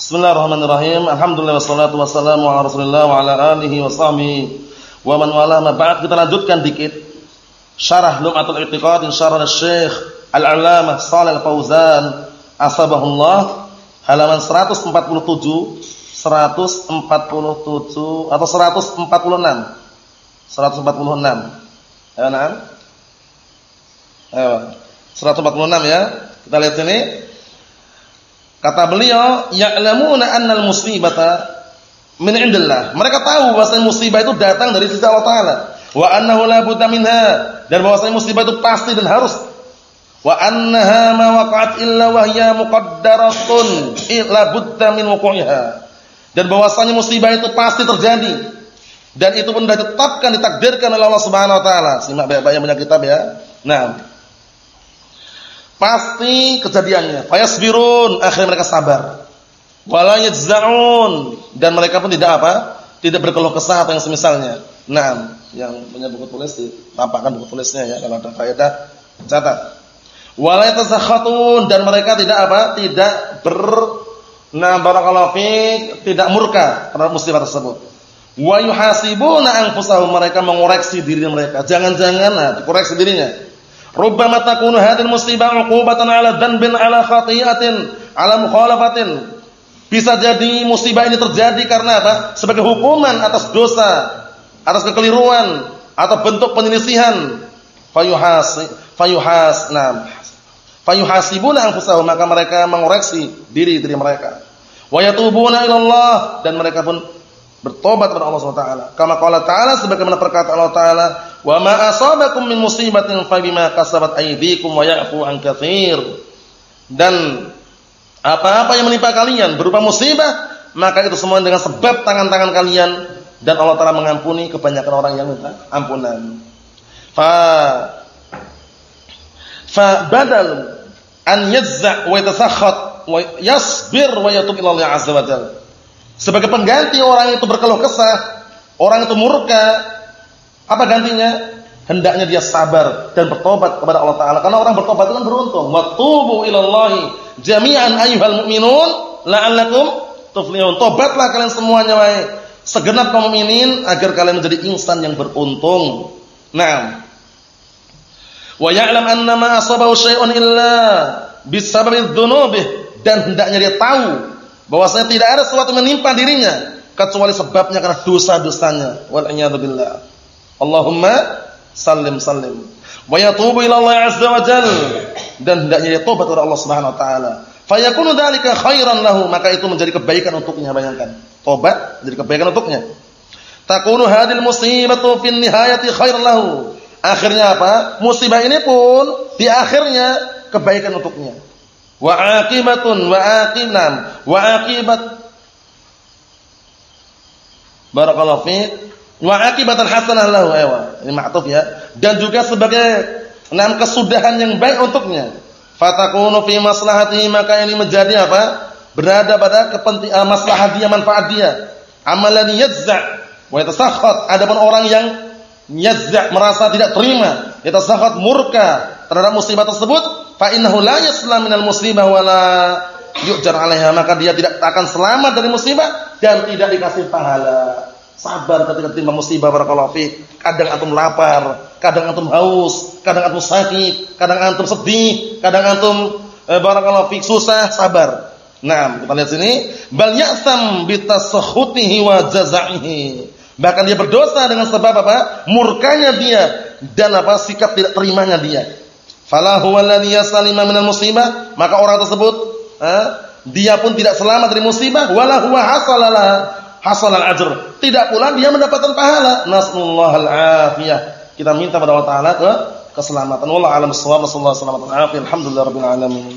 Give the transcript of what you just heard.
Bismillahirrahmanirrahim. Alhamdulillah wassalatu wassalamu ala Rasulillah wa ala alihi wa wa man wala ma ba'd. Kita lanjutkan dikit syarah Lum'atul I'tiqad. Syarah Syekh Al-'Allamah Shalih Al-Fauzan. Asbahullah halaman 147 147 atau 146 146 Ayo nah Ayo 146 ya. Kita lihat sini Kata beliau, ya'lamuna annal musibata min indillah. Mereka tahu bahwa musibah itu datang dari sisi Allah Taala. Wa annahu la budda minha dan bahwasanya musibah itu pasti dan harus. Wa annaha ma waqa'at illa wa hiya muqaddaratun illa budda min wuqu'iha. Dan bahwasanya musibah itu pasti terjadi. Dan itu pun sudah ditetapkan, ditakdirkan oleh Allah Subhanahu wa taala. Simak baik-baik punya kitab ya. Nah, Pasti kejadiannya. Fayasbirun, akhirnya mereka sabar. Wala yajza'un dan mereka pun tidak apa? Tidak berkeluh kesah atau yang semisalnya. Nah, yang punya buku tulis tampakkan buku tulisnya ya kalau ada faedah catat. Wala yatasakhatun dan mereka tidak apa? Tidak ber Nah, barakallahu fiik, tidak murka terhadap musibah tersebut. Wa yuhasibuna anfusahum mereka mengoreksi diri mereka. Jangan-jangan nah, dikoreksi dirinya Rubbama takunu hadhihi musibah 'uqubatan 'ala dhanbin 'ala khati'atin 'ala mukhalafatin. Bisa jadi musibah ini terjadi karena apa? Sebagai hukuman atas dosa, atas kekeliruan atau bentuk penyelisihan. Fayuhasi fayuhasnam. Fayuhasibuna anfusahum maka mereka mengoreksi diri diri mereka. Wa yatubuna ila Allah dan mereka pun bertobat kepada Allah SWT. Kama qala ta'ala sebagaimana perkataan Allah Ta'ala, "Wa ma asabakum min musibatin fa bima kasabat aydikum wa ya'fu an katsir." Dan apa-apa yang menimpa kalian berupa musibah, maka itu semua dengan sebab tangan-tangan kalian dan Allah Ta'ala mengampuni kebanyakan orang yang minta ampunan. Fa fa badal an yajza' wa yatasakhat wa yasbir wa yatub ila Allah 'azza wa jalla sebagai pengganti orang itu berkeluh kesah, orang itu murka, apa gantinya? Hendaknya dia sabar dan bertobat kepada Allah Taala. Karena orang bertobat itu kan beruntung. Watubu ilallahi jami'an ayyuhal mu'minun la'allakum tuflihun. Tobatlah kalian semuanya wahai segenap kaum mukminin agar kalian menjadi insan yang beruntung. Naam. Wa ya'lam anna ma asabahu syai'un illa bisababi dzunubih dan hendaknya dia tahu bahwasanya tidak ada sesuatu menimpa dirinya kecuali sebabnya karena dosa-dosanya. Wal billah. Allahumma sallim sallim. Wa yatubu ila Allah azza wa jalla dan hendaknya dia tobat kepada Allah Subhanahu wa taala. Fayakunu dzalika khairan lahu, maka itu menjadi kebaikan untuknya bayangkan. Tobat menjadi kebaikan untuknya. Takunu hadil musibatu fin nihayati khairan lahu. Akhirnya apa? Musibah ini pun di akhirnya kebaikan untuknya wa aqibatun wa aqinam wa aqibat barakallahu fi wa aqibatan hasanah lahu aywa ini ma'tuf ya. Dan juga sebagai enam kesudahan yang baik untuknya. Fatakunu fi maslahatihi maka ini menjadi apa? Berada pada kepentingan maslahat dia manfaat dia. Amalan yajza' wa yatasakhat adapun orang yang yajza' merasa tidak terima yatasakhat murka terhadap musibah tersebut fa innahu la yaslam minal musibah wala yujar 'alaiha. Maka dia tidak akan selamat dari musibah dan tidak dikasih pahala. Sabar ketika timpa musibah barakallahu fik. Kadang antum lapar, kadang antum haus, kadang antum sakit, kadang antum sedih, kadang antum eh, barakallahu fik susah, sabar. Nah, kita lihat sini, bal ya'sam bitasakhutihi wa jaza'ihi. Bahkan dia berdosa dengan sebab apa? Murkanya dia dan apa sikap tidak terimanya dia. Fala huwa alladhi yasalima minal musibah, maka orang tersebut eh, dia pun tidak selamat dari musibah wala huwa hasalal ajr. Tidak pula dia mendapatkan pahala. Nasallahu al-afiyah. Kita minta pada Allah Taala ke keselamatan. Wallahu a'lam bissawab. Sallallahu alaihi wasallam. Alhamdulillah rabbil alamin.